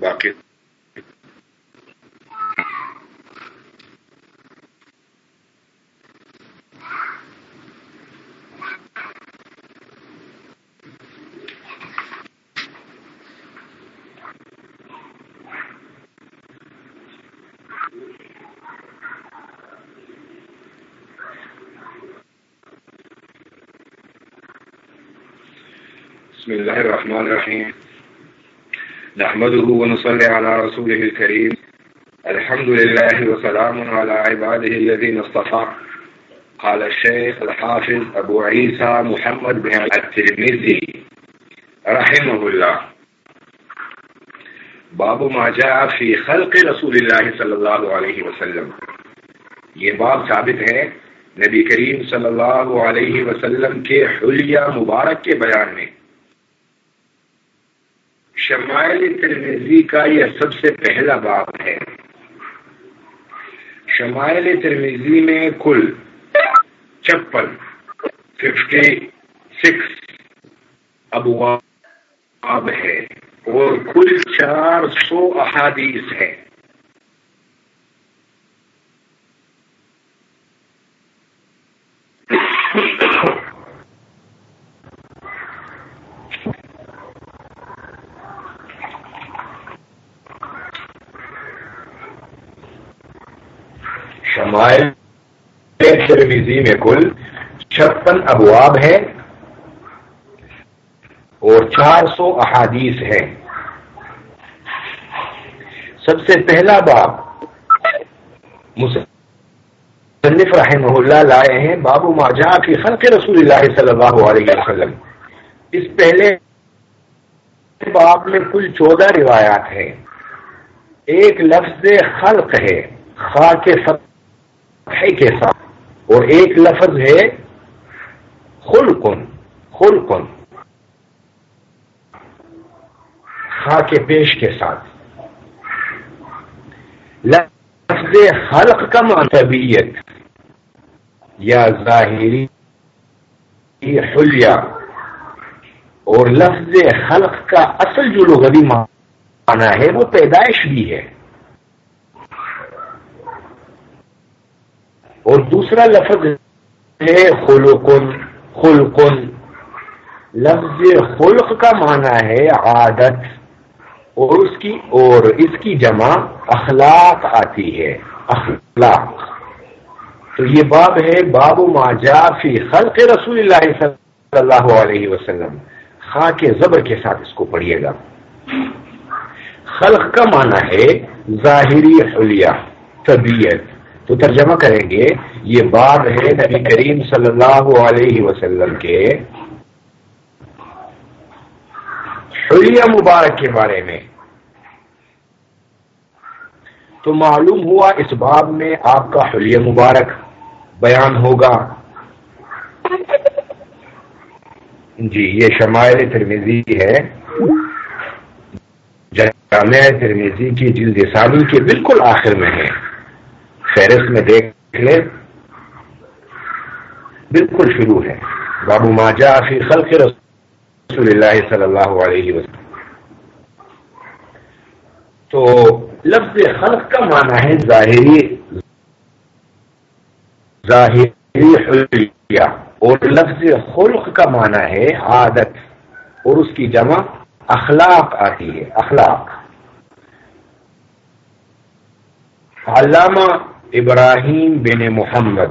باقی بسم الله الرحمن الرحيم. نحمده ونصلي على رسوله الكريم. الحمد لله وسلام على عباده الذين اصطفى. قال الشيخ الحافظ أبو عيسى محمد بن الترمذي رحمه الله. باب ما جاء في خلق رسول الله صلى الله عليه وسلم. یہ باب ثابت ہے نبی کریم صلی اللہ علیہ وسلم کے حلیہ مبارک کے بیان میں۔ شمائل ترمیزی کا یہ سب سے پہلا باب ہے۔ شمائل ترمیزی میں کل چپن ففٹی سکس ابواب ہے اور کل چار سو احادیث ہیں۔ ترمیزی میں کل چھپن ابواب ہے اور چار سو احادیث ہے سب سے پہلا باب مصنف رحمہ اللہ لائے ہیں بابو ماجا کی خلق رسول اللہ صلی اللہ علیہ وسلم۔ اس پہلے باب میں کل چودہ روایات ہیں۔ ایک لفظ خلق ہے، خاک کے ساتھ۔ اور ایک لفظ ہے خلقن خلقن۔ خا کے پیش کے ساتھ۔ لفظ خلق کا طبیعت۔ یا ظاہری حلیہ۔ اور لفظ خلق کا اصل جو لغوی معنی ہے وہ پیدائش بھی ہے۔ اور دوسرا لفظ ہے خلقن خلقن۔ لفظ خلق کا معنی ہے عادت، اور اس کی، اور اس کی جمع اخلاق آتی ہے، اخلاق۔ تو یہ باب ہے، باب ما جا فی خلق رسول اللہ صلی اللہ علیہ وسلم۔ خاں کے زبر کے ساتھ اس کو پڑھیے گا۔ خلق کا معنی ہے ظاہری حلیہ، طبیعت۔ تو ترجمہ کریں گے، یہ باب ہے نبی کریم صلی اللہ علیہ وسلم کے حلیہ مبارک کے بارے میں۔ تو معلوم ہوا اس باب میں آپ کا حلیہ مبارک بیان ہوگا۔ جی یہ شمائل ترمیزی ہے۔ جامع ترمیزی کی جلد ثانی کے بالکل آخر میں ہے۔ فہرست میں دیکھ لے۔ بالکل شروع ہے۔ بابو ماجا فی خلق رسول اللہ صلی اللہ علیہ وسلم۔ تو لفظ خلق کا معنی ہے ظاہری ظاہری حلیہ۔ اور لفظ خلق کا معنی ہے عادت۔ اور اس کی جمع اخلاق آتی ہے، اخلاق۔ علامہ ابراہیم بن محمد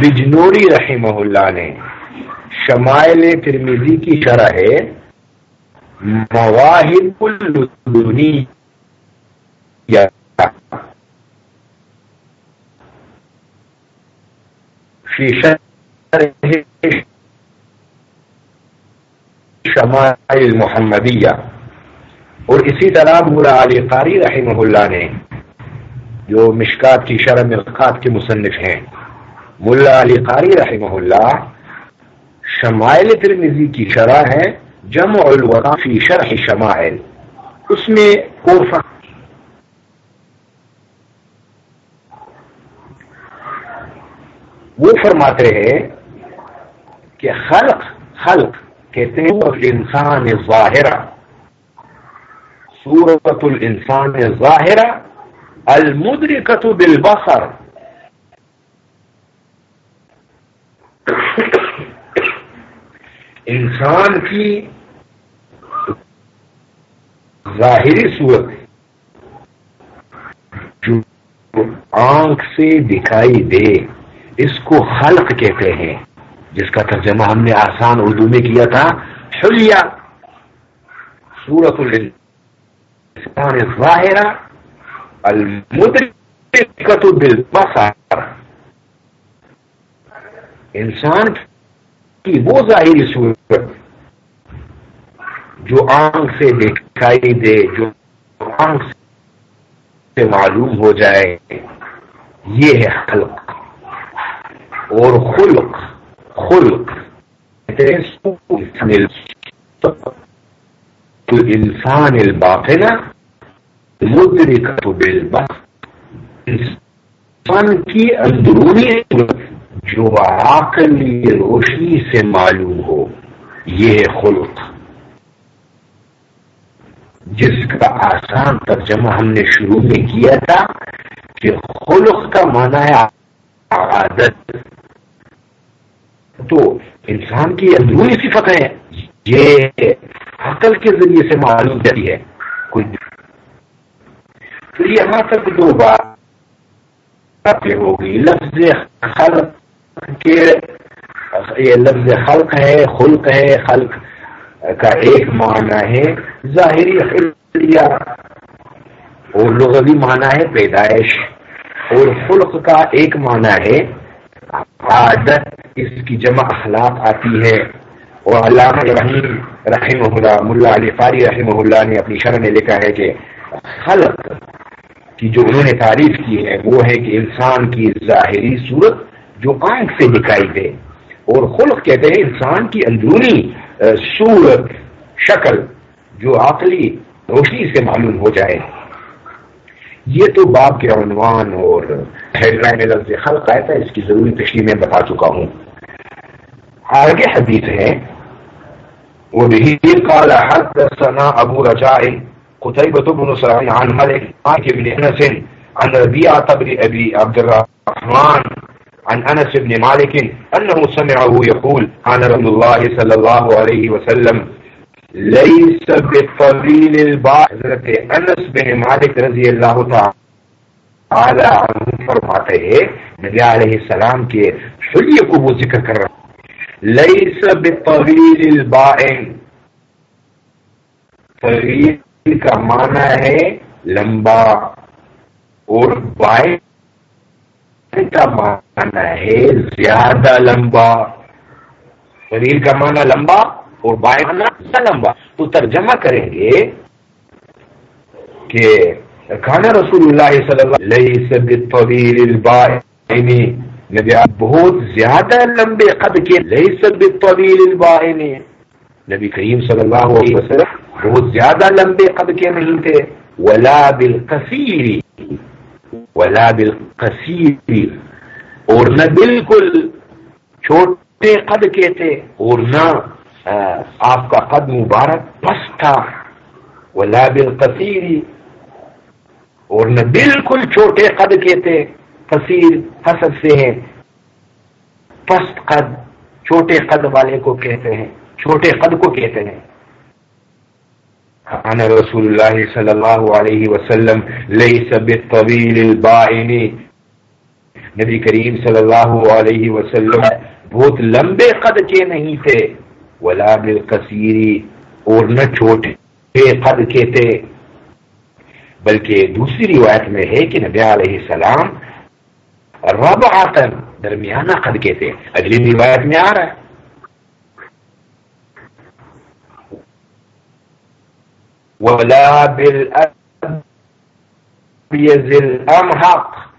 بجنوری رحمہ اللہ نے شمائل ترمیزی کی شرح ہے مواہب شمائل محمدیہ اور اسی طرح ملا علی قاری رحمہ اللہ نے جو مشکات کی شرح ملکات کے مصنف ہیں۔ ملا علی قاری رحمہ اللہ شمائل ترمیزی کی شرح ہے، جمع الوقا فی شرح شمائل۔ اس میں وہ فرماتے ہیں کہ خلق خلق کہتے ہیں انسان ظاہرہ صورت الانسان ظاہرہ المدرکت بالبصر انسان کی ظاہری صورت جو آنکھ سے دکھائی دے، اس کو خلق کہتے ہیں، جس کا ترجمہ ہم نے آسان اردو میں کیا تھا، حلیہ۔ سورت الانسان ظاہرہ المدرکت بالبصر انسان کی وہ ظاہری صورت جو آنکھ سے دکھائی دے، جو آنکھ سے معلوم ہو جائے، یہ ہے خلق. اور خلق خلق انسان الباطنہ مدرکت بالبصر انسان کی اندرونی جو عقلی روشنی سے معلوم ہو، یہ خلق۔ جس کا آسان ترجمہ ہم نے شروع میں کیا تھا کہ خلق کا معنی ہے عادت۔ تو انسان کی اندرونی صفت ہے یہ عقل کے ذریعے سے معلوم جاتی ہے۔ کوئی تو یہاں تک مطلب دو بار ہوگی۔ لفظ خلق کہ یہ لفظ خلق ہے خلق ہے، خلق کا ایک معنی ہے۔ ظاہری خلقیہ اور لغوی معنی ہے پیدائش۔ اور خلق کا ایک معنی ہے عادت اس کی جمع اخلاق آتی ہے۔ اور علامہ رحیم رحمہ اللہ، ملا علی فاری رحمہ اللہ نے اپنی شرح میں لکھا ہے کہ خلق کی جو انہوں نے تعریف کی ہے وہ ہے کہ انسان کی ظاہری صورت جو آنکھ سے دکھائی دے اور خلق کہتے ہیں انسان کی اندرونی صورت، شکل جو عقلی، روشنی سے معلوم ہو جائے۔ یہ تو باپ کے عنوان اور ہیڈ لائن لفظ خلق آیا تھا، اس کی ضروری تشریح میں بتا چکا ہوں۔ آگے حدیث ہے، وبه قال حدثنا ابو رجاء قتيبة بن سعيد عن مالك بن أنس عن ربيعة بن أبي عبد الرحمن عن أنس بن مالك أنه سمعه يقول عن رسول الله صلى الله عليه وسلم ليس بالطويل الباء حضرت أنس بن مالک رضی اللہ تعالی عنہ فرماتے ہیں نبی السلام کے حلیہ کو وہ لیس بالطویل البائن طویل کا معنی ہے لمبا اور بائن کا معنی ہے زیادہ لمبا. طویل کا معنی لمبا اور بائیں لمبا. تو ترجمہ کریں گے کہ کھانا رسول اللہ صلی اللہ علیہ طویل البائنی نبی بہت زیادہ لمبے قد کے لئی سب طویل البائنی نبی کریم صلی اللہ علیہ وسلم بہت زیادہ لمبے قد کے نہیں تھے۔ ولا بالکثیری ولا بالقصیر اور نہ بالکل چھوٹے قد کے تھے، اور نہ آپ کا قد مبارک پس تھا۔ ولا بالقصیر اور نہ بالکل چھوٹے قد کے تھے۔ قصیر حسد سے ہیں۔ پست قد، چھوٹے قد والے کو کہتے ہیں۔ چھوٹے قد کو کہتے ہیں۔ انا رسول اللہ صلی اللہ علیہ وسلم، لیس بالطویل البائنی نبی کریم صلی اللہ علیہ وسلم بہت لمبے قد کے نہیں تھے، ولا بالقصیری اور نہ چھوٹے قد کے تھے۔ بلکہ دوسری روایت میں ہے کہ نبی علیہ السلام رب درمیانہ قد کے تھے۔ اگلی روایت میں آ رہا ہے۔ ولا بالأبيز الأمهق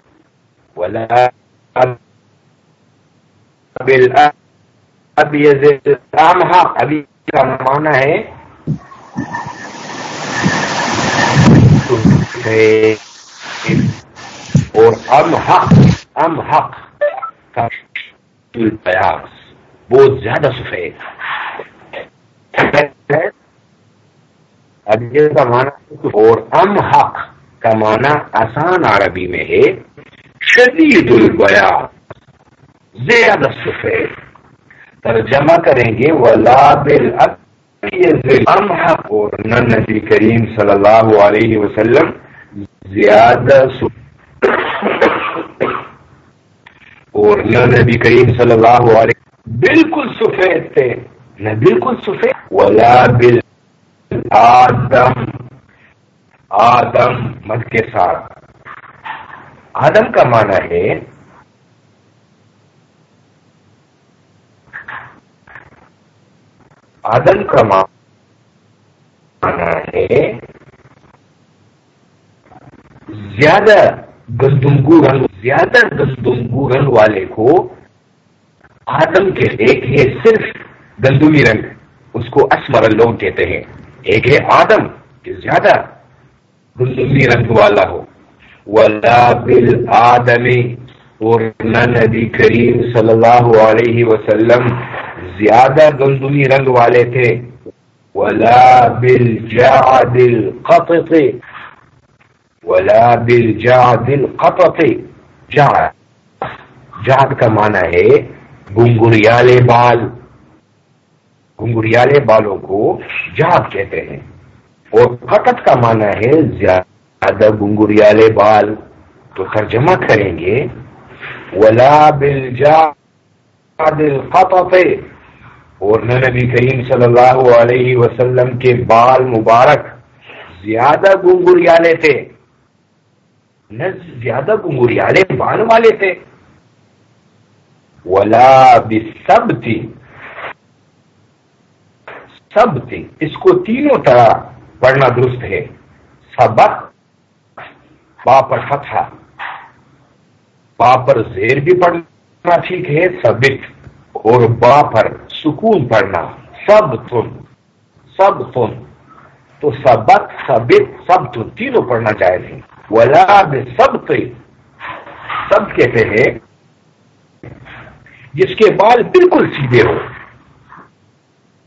ولا بالأبيز الأمهق أبيز كمانا هي اور امحق امحق کا بہت زیادہ سفید. ہے زیادہ کا معنی اور ام حق کا معنی آسان عربی میں ہے، شدید البیا زیادہ سفید۔ ترجمہ کریں گے، ولا ام حق اور نبی کریم صلی اللہ علیہ وسلم زیادہ اور نبی کریم صلی اللہ علیہ بالکل سفید تھے۔ نہ بالکل سفید۔ ولا بل آدم آدم مد کے ساتھ۔ آدم کا معنی ہے آدم کا معنی ہے زیادہ گندمگو رنگ، زیادہ گندمگو رنگ والے کو آدم کے ایک ہے صرف گندمی رنگ، اس کو اسمر لوگ کہتے ہیں۔ ایک ہے آدم، کہ زیادہ گندمی رنگ والا ہو۔ ولا بل آدمی اور نبی کریم صلی اللہ علیہ وسلم زیادہ گندمی رنگ والے تھے۔ ولا بل جاد القطط۔ ولا بل جاد القطط جاد کا معنی ہے گنگریالے بال۔ گنگریالے بالوں کو جاد کہتے ہیں۔ اور قطت کا معنی ہے زیادہ گنگریالے بال۔ تو ترجمہ کریں گے، ولا بل جاد القطط اور نبی کریم صلی اللہ علیہ وسلم کے بال مبارک زیادہ گنگریالے تھے۔ نہ زیادہ گنگریالے بال والے تھے۔ ولا سب تھی سب تھی اس کو تینوں طرح پڑھنا درست ہے۔ سبق با پر فتح۔ با پر زیر بھی پڑھنا ٹھیک ہے سبت اور با پر سکون پڑھنا۔ سب تن سب تن تو سبق سبت سب تن تینوں پڑھنا چاہے تھے ولا سب سب کہتے ہیں، جس کے بال بالکل سیدھے ہو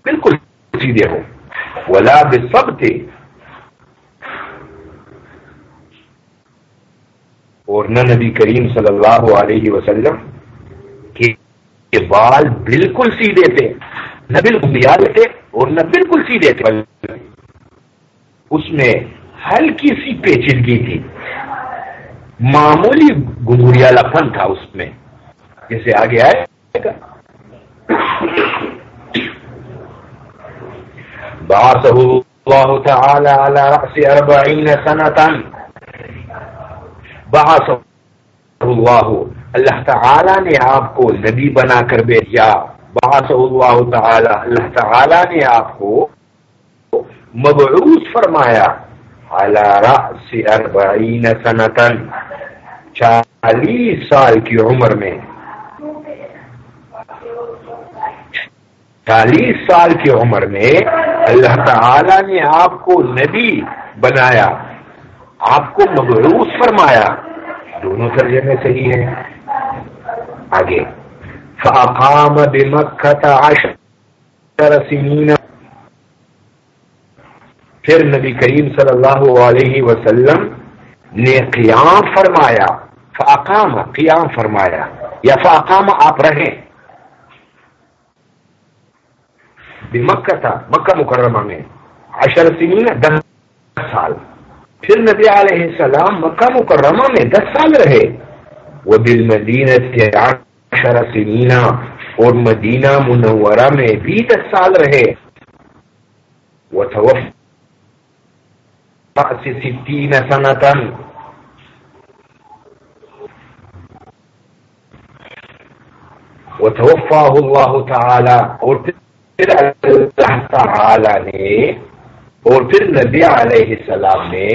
بالکل سیدھے ہو ولا سب تھے اور نہ نبی کریم صلی اللہ علیہ وسلم کے بال بالکل سیدھے تھے، نہ بالکل تھے اور نہ بالکل سیدھے تھے۔ اس میں ہلکی سی پیچیدگی تھی۔ معمولی گنگریالا پن تھا اس میں۔ جیسے آگے آئے۔ گا اللہ تعالی على رأس اربعین سنتا بعث اللہ اللہ تعالی نے آپ کو نبی بنا کر بھیجا. بعث اللہ تعالی اللہ تعالی نے آپ کو مبعوث فرمایا. على رأس اربعین سنتا چالیس سال کی عمر میں. چالیس سال کی عمر میں اللہ تعالی نے آپ کو نبی بنایا، آپ کو مبروس فرمایا۔ دونوں ترجمے صحیح ہیں۔ آگے۔ فاقام بمکہ عشر سنین پھر نبی کریم صلی اللہ علیہ وسلم نے قیام فرمایا۔ فاقام قیام فرمایا۔ یا فاقام آپ رہیں۔ بمكة مكة مكرمة من عشر سنين دس سال پھر نبی علیہ السلام مكة مكرمة من دس سال رہے وبالمدينة عشر سنين اور مدينة منورة من بھی دس سال رہے وتوفى بعد ستين سنة. وتوفاه الله تعالى. قلت پھر اللہ تعالی نے اور پھر نبی علیہ السلام نے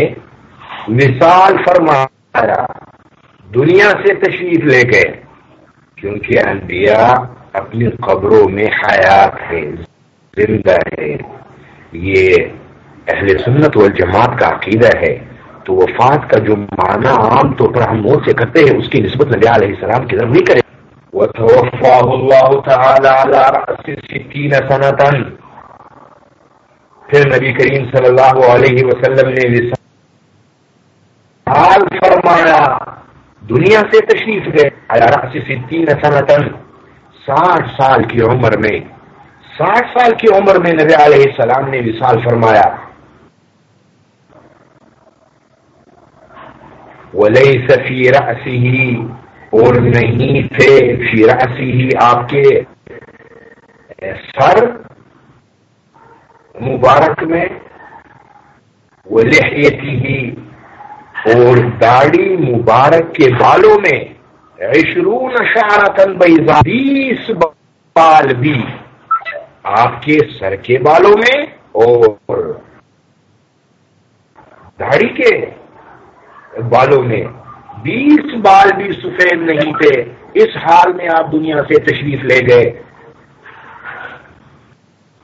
مثال فرمایا، دنیا سے تشریف لے گئے کیونکہ انبیاء اپنی قبروں میں حیات ہے زندہ ہے یہ اہل سنت والجماعت کا عقیدہ ہے۔ تو وفات کا جو معنی عام طور پر ہم موت سے کرتے ہیں، اس کی نسبت نبی علیہ السلام کی طرف نہیں کرے وتوفاه الله تعالى على رأس ستين سنة. پھر نبی کریم صلی اللہ علیہ وسلم نے وصال فرمایا، دنیا سے تشریف گئے تین سنتن ساٹھ سال کی عمر میں۔ ساٹھ سال کی عمر میں نبی علیہ السلام نے وصال فرمایا ولی سفیر اور نہیں تھے فیر اسی ہی آپ کے سر۔ مبارک میں وہ لحیتی ہی اور داڑھی مبارک کے بالوں میں عشرون شعرتن بیضا بیس بال بھی آپ کے سر کے بالوں میں اور داڑھی کے بالوں میں۔ بیس بال بھی سفید نہیں تھے۔ اس حال میں آپ دنیا سے تشریف لے گئے۔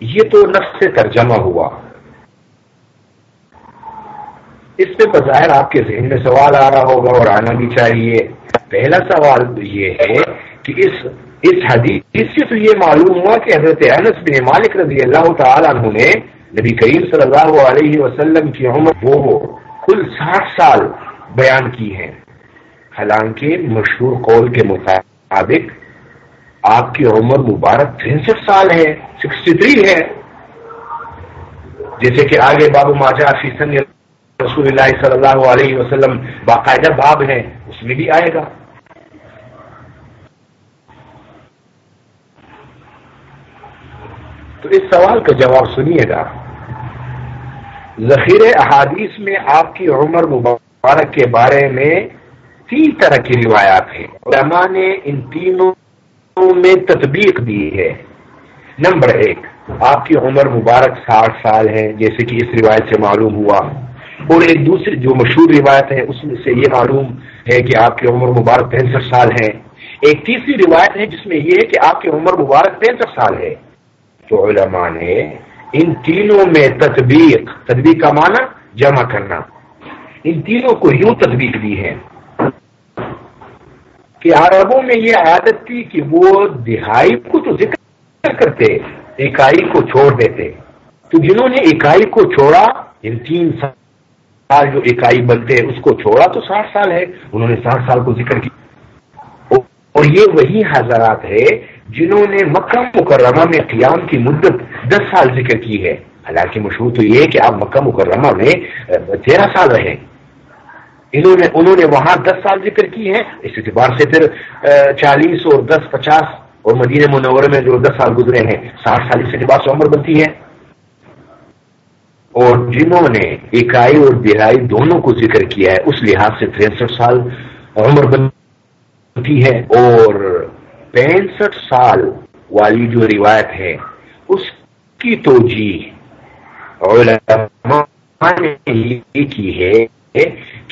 یہ تو نفس سے ترجمہ ہوا۔ اس پہ بظاہر آپ کے ذہن میں سوال آ رہا ہوگا اور آنا بھی چاہیے۔ پہلا سوال یہ ہے کہ اس اس حدیث سے تو یہ معلوم ہوا کہ حضرت انس بن مالک رضی اللہ تعالیٰ عنہ نے نبی کریم صلی اللہ علیہ وسلم کی عمر وہ کل ساٹھ سال بیان کی ہے۔ حالانکہ مشہور قول کے مطابق آپ کی عمر مبارک ترسٹھ سال ہے سکسٹی تھری ہے۔ جیسے کہ آگے بابو ماجا فیصن رسول اللہ صلی اللہ علیہ وسلم باقاعدہ باب ہے، اس میں بھی آئے گا۔ تو اس سوال کا جواب سنیے گا۔ ذخیر احادیث میں آپ کی عمر مبارک کے بارے میں تین طرح کی روایات ہیں۔ علماء نے ان تینوں میں تطبیق دی ہے۔ نمبر ایک، آپ کی عمر مبارک ساٹھ سال ہے، جیسے کہ اس روایت سے معلوم ہوا۔ اور ایک دوسری جو مشہور روایت ہے، اس میں سے یہ معلوم ہے کہ آپ کی عمر مبارک پینسٹھ سال ہے۔ ایک تیسری روایت ہے، جس میں یہ ہے کہ آپ کی عمر مبارک پینسٹھ سال ہے۔ تو علماء نے ان تینوں میں تطبیق تدبیق کا معنی جمع کرنا۔ ان تینوں کو یوں تدبیق دی ہے۔ کہ عربوں میں یہ عادت تھی کہ وہ دہائی کو تو ذکر کرتے اکائی کو چھوڑ دیتے۔ تو جنہوں نے اکائی کو چھوڑا، ان تین سال جو اکائی بنتے، اس کو چھوڑا تو ساٹھ سال ہے۔ انہوں نے ساٹھ سال کو ذکر کیا۔ اور یہ وہی حضرات ہے جنہوں نے مکہ مکرمہ میں قیام کی مدت دس سال ذکر کی ہے۔ حالانکہ مشہور تو یہ کہ آپ مکہ مکرمہ میں تیرہ سال رہے انہوں نے انہوں نے وہاں دس سال ذکر کی ہے اس اعتبار سے پھر چالیس اور دس پچاس اور مدینہ منور میں جو دس سال گزرے ہیں، ساٹھ سال اس اعتبار سے عمر بنتی ہے۔ اور جنہوں نے اکائی اور دہائی دونوں کو ذکر کیا ہے، اس لحاظ سے تریسٹھ سال عمر بنتی ہے۔ اور پینسٹھ سال والی جو روایت ہے، اس کی توجہ علماء نے یہ کی ہے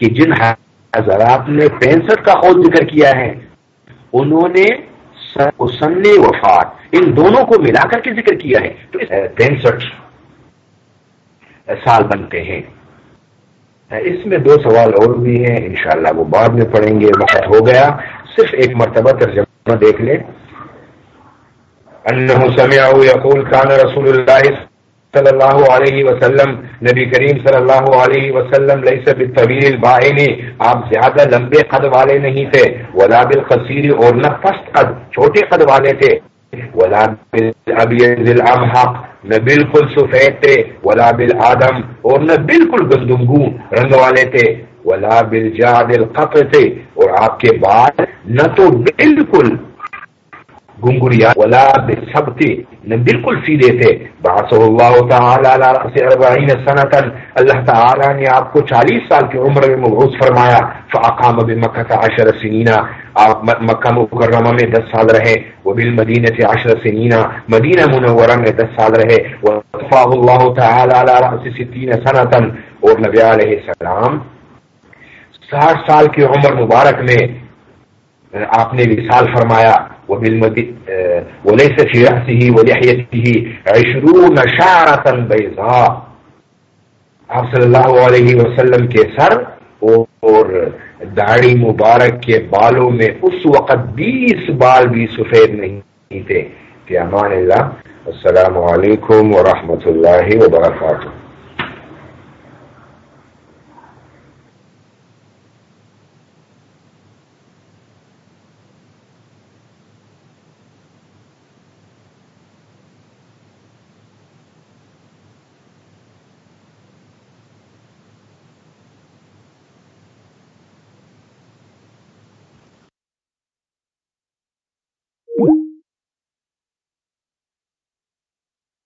کہ جن حضرات نے پینسٹھ کا خود ذکر کیا ہے، انہوں نے سن وفات، ان دونوں کو ملا کر کے ذکر کیا ہے۔ تو پینسٹھ سال بنتے ہیں۔ اس میں دو سوال اور بھی ہیں، انشاءاللہ وہ بعد میں پڑھیں گے، وقت ہو گیا۔ صرف ایک مرتبہ ترجمہ دیکھ لیں۔ انہو سمعو یقول، کان رسول اللہ صلی اللہ علیہ وسلم، نبی کریم صلی اللہ علیہ وسلم لیس بالطویل البائن آپ زیادہ لمبے قد والے نہیں تھے، ولا بالقصیر اور نہ پست قد، چھوٹے قد والے تھے، ولا بالابیض الامحق نہ بالکل سفید تھے، ولا بالآدم اور نہ بالکل گندمگو رنگ والے تھے، ولا بالجاد القطر تھے، اور آپ کے بعد نہ تو بالکل گنگریا ولا بسبتی نہ بالکل سیدھے تھے۔ باسو اللہ تعالی سنتن اللہ تعالی نے آپ کو چالیس سال کی عمر میں مبعوث فرمایا۔ فاقام بمکہ کا عشر سنینا آپ مکہ مکرمہ میں دس سال رہے۔ وہ بالمدینہ سے عشر سنینا مدینہ منورہ میں دس سال رہے۔ وطفاہ اللہ تعالی علی رأس ستین سنتن اور نبی علیہ السلام ساٹھ سال کی عمر مبارک میں آپ نے وصال فرمایا۔ وليس في رأسه ولحيته عشرون شعرة بيضاء. آپ صلی اللہ علیہ وسلم کے سر اور داڑھی مبارک کے بالوں میں اس وقت بیس بال بھی سفید نہیں تھے. کہ امان اللہ، السلام علیکم ورحمۃ اللہ وبرکاتہ.